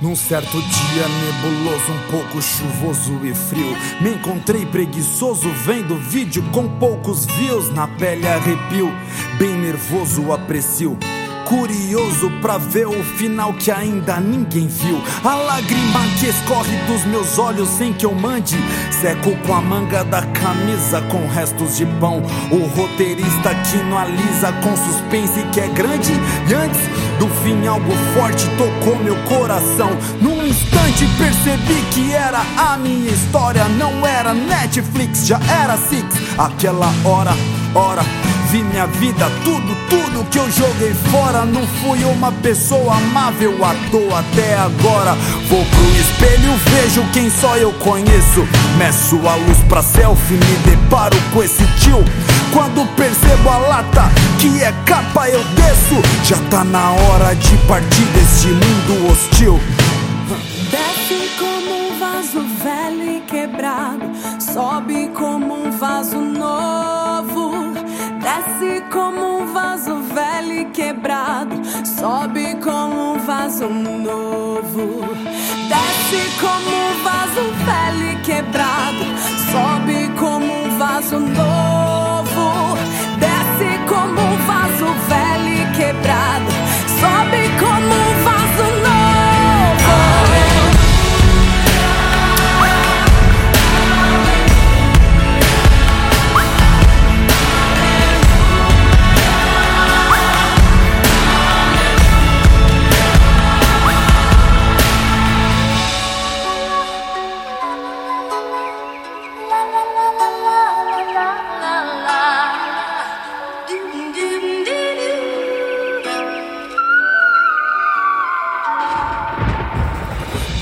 Num certo dia nebuloso, um pouco chuvoso e frio, me encontrei preguiçoso vendo vídeo com poucos views na pele arrepio, bem nervoso aprecio curioso pra ver o final que ainda ninguém viu. A lágrima que escorre dos meus olhos sem que eu mande. Seco com a manga da camisa com restos de pão. O roteirista que não alisa com suspense que é grande. E antes do fim, algo forte tocou meu coração. Num instante percebi que era a minha história. Não era Netflix, já era Six. Aquela hora, hora Vi minha vida, tudo, tudo que eu joguei fora. Não fui uma pessoa amável à toa até agora. Vou pro espelho, vejo quem só eu conheço. Meço a luz pra selfie, me deparo com esse tio. Quando percebo a lata que é capa, eu desço. Já tá na hora de partir deste mundo hostil. Desce como um vaso velho e quebrado, sobe como um vaso novo. Desce como um vaso velho e quebrado, sobe como um vaso novo. Desce como um vaso velho e quebrado, sobe como um vaso novo.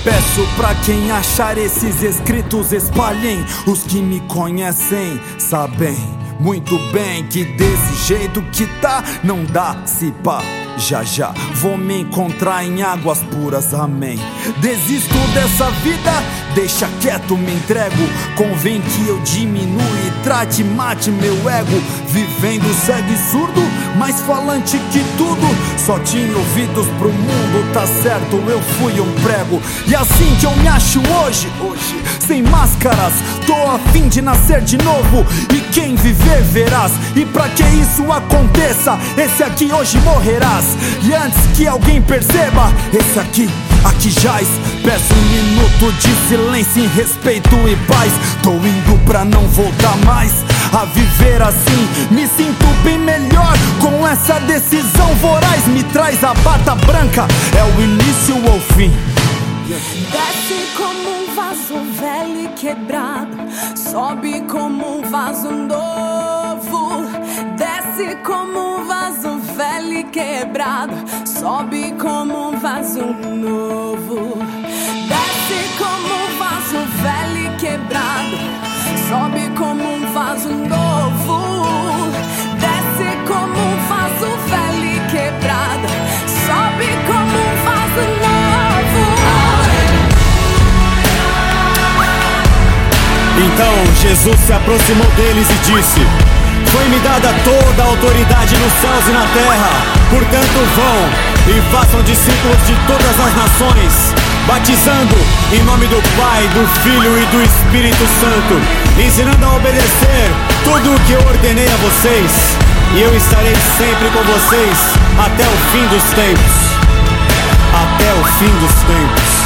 Peço pra quem achar esses escritos espalhem. Os que me conhecem sabem muito bem que desse jeito que tá não dá se pá. Já já vou me encontrar em águas puras, amém. Desisto dessa vida, deixa quieto, me entrego. Convém que eu diminua e trate, mate meu ego. Vivendo cego e surdo, mais falante que tudo. Só tinha ouvidos pro mundo, tá certo, eu fui um prego. E assim que eu me acho hoje, hoje, sem máscaras, tô a fim de nascer de novo. E quem viver verás. E pra que isso aconteça, esse aqui hoje morrerás. E antes que alguém perceba, esse aqui, aqui jaz. Peço um minuto de silêncio em respeito e paz. Tô indo pra não voltar mais a viver assim. Me sinto bem melhor com essa decisão voraz. Me traz a bata branca, é o início ou fim. Desce como um vaso velho e quebrado, sobe como um vaso novo. Desce como um vaso velho e quebrado, sobe como um vaso novo. Desce como um vaso velho e quebrado, sobe como um vaso novo. Desce como um vaso velho e quebrado, sobe como um vaso novo. Então Jesus se aproximou deles e disse: Foi-me dada toda a autoridade nos céus e na terra. Portanto, vão e façam discípulos de todas as nações, batizando em nome do Pai, do Filho e do Espírito Santo, ensinando a obedecer tudo o que eu ordenei a vocês. E eu estarei sempre com vocês até o fim dos tempos. Até o fim dos tempos.